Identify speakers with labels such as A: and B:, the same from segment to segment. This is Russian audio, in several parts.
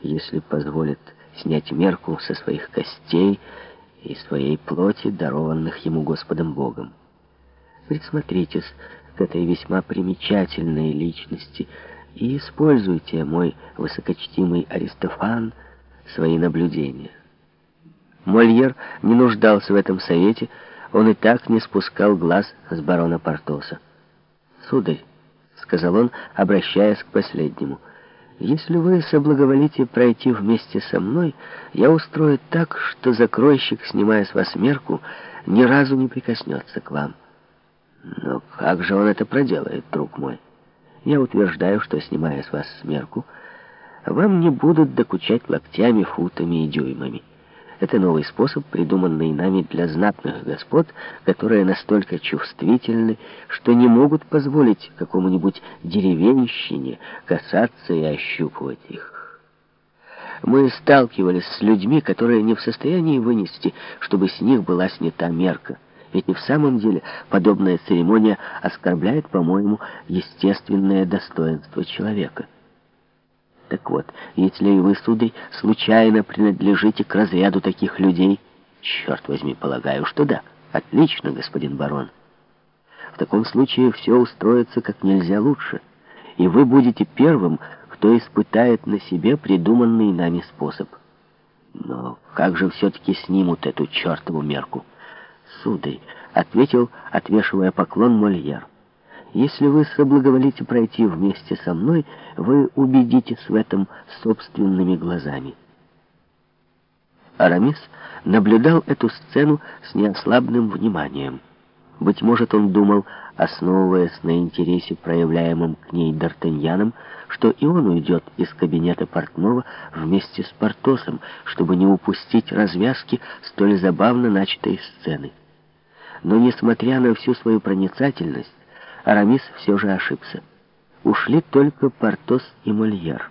A: если позволит снять мерку со своих костей и своей плоти, дарованных ему Господом Богом. Присмотритесь к этой весьма примечательной личности и используйте, мой высокочтимый Аристофан, свои наблюдения. Мольер не нуждался в этом совете, он и так не спускал глаз с барона Портоса. «Сударь», — сказал он, обращаясь к последнему, — «если вы соблаговолите пройти вместе со мной, я устрою так, что закройщик, снимая с вас мерку, ни разу не прикоснется к вам». «Но как же он это проделает, друг мой? Я утверждаю, что, снимая с вас мерку, вам не будут докучать локтями, футами и дюймами». Это новый способ, придуманный нами для знатных господ, которые настолько чувствительны, что не могут позволить какому-нибудь деревенщине касаться и ощупывать их. Мы сталкивались с людьми, которые не в состоянии вынести, чтобы с них была снята мерка. Ведь и в самом деле подобная церемония оскорбляет, по-моему, естественное достоинство человека. Так вот, если и вы, сударь, случайно принадлежите к разряду таких людей, черт возьми, полагаю, что да. Отлично, господин барон. В таком случае все устроится как нельзя лучше, и вы будете первым, кто испытает на себе придуманный нами способ. Но как же все-таки снимут эту чертову мерку? Сударь, — ответил, отвешивая поклон Мольер. Если вы соблаговолите пройти вместе со мной, вы убедитесь в этом собственными глазами. Арамис наблюдал эту сцену с неослабным вниманием. Быть может, он думал, основываясь на интересе, проявляемом к ней Д'Артаньяном, что и он уйдет из кабинета портного вместе с Портосом, чтобы не упустить развязки столь забавно начатой сцены. Но, несмотря на всю свою проницательность, Арамис все же ошибся. Ушли только Портос и Мольер.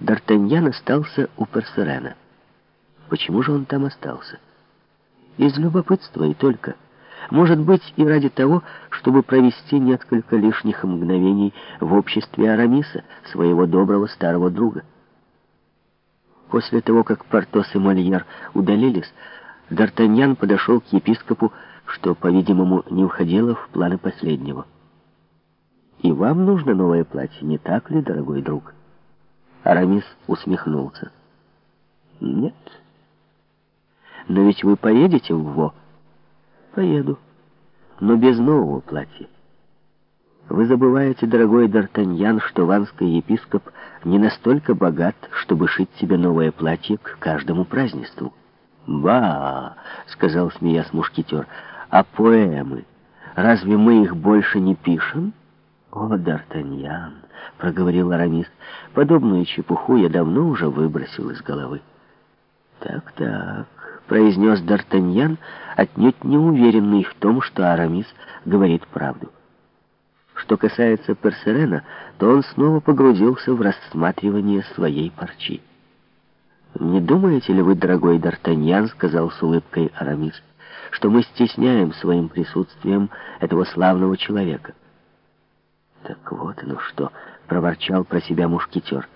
A: Д'Артаньян остался у Персерена. Почему же он там остался? Из любопытства и только. Может быть, и ради того, чтобы провести несколько лишних мгновений в обществе Арамиса, своего доброго старого друга. После того, как Портос и Мольер удалились, Д'Артаньян подошел к епископу, что, по-видимому, не входило в планы последнего. И вам нужно новое платье, не так ли, дорогой друг? Арамис усмехнулся. Нет. Но ведь вы поедете в Во? Поеду. Но без нового платья. Вы забываете, дорогой Д'Артаньян, что ванский епископ не настолько богат, чтобы шить себе новое платье к каждому празднеству. «Ба!» — сказал, смеясь мушкетер. «А поэмы? Разве мы их больше не пишем?» «О, Д'Артаньян!» — проговорил Арамис. «Подобную чепуху я давно уже выбросил из головы». «Так-так», — произнес Д'Артаньян, отнюдь не уверенный в том, что Арамис говорит правду. Что касается Персерена, то он снова погрузился в рассматривание своей парчи. «Не думаете ли вы, дорогой Д'Артаньян, — сказал с улыбкой Арамис, — что мы стесняем своим присутствием этого славного человека?» «Так вот оно что!» — проворчал про себя мушкетер.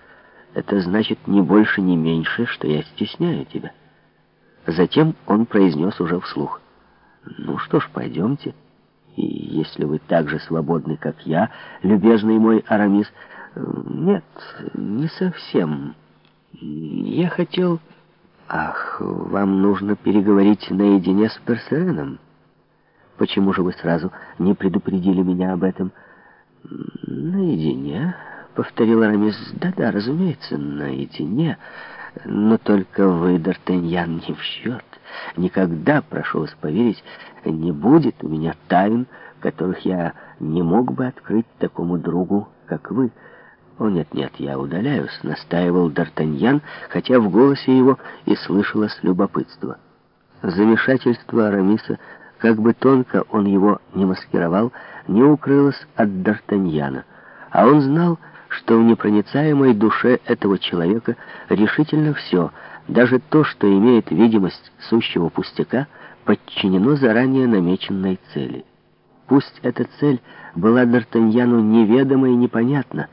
A: «Это значит не больше, не меньше, что я стесняю тебя». Затем он произнес уже вслух. «Ну что ж, пойдемте. И если вы так же свободны, как я, любезный мой Арамис...» «Нет, не совсем. Я хотел...» «Ах, вам нужно переговорить наедине с Персереном. Почему же вы сразу не предупредили меня об этом?» «Наедине», — повторил Арамис. «Да-да, разумеется, наедине. Но только вы, Д'Артаньян, не в счет. Никогда, прошу вас поверить, не будет у меня тайн, которых я не мог бы открыть такому другу, как вы». «О, нет-нет, я удаляюсь», — настаивал Д'Артаньян, хотя в голосе его и слышалось любопытство. Замешательство Арамиса как бы тонко он его не маскировал, не укрылось от Д'Артаньяна. А он знал, что в непроницаемой душе этого человека решительно все, даже то, что имеет видимость сущего пустяка, подчинено заранее намеченной цели. Пусть эта цель была Д'Артаньяну неведома и непонятна,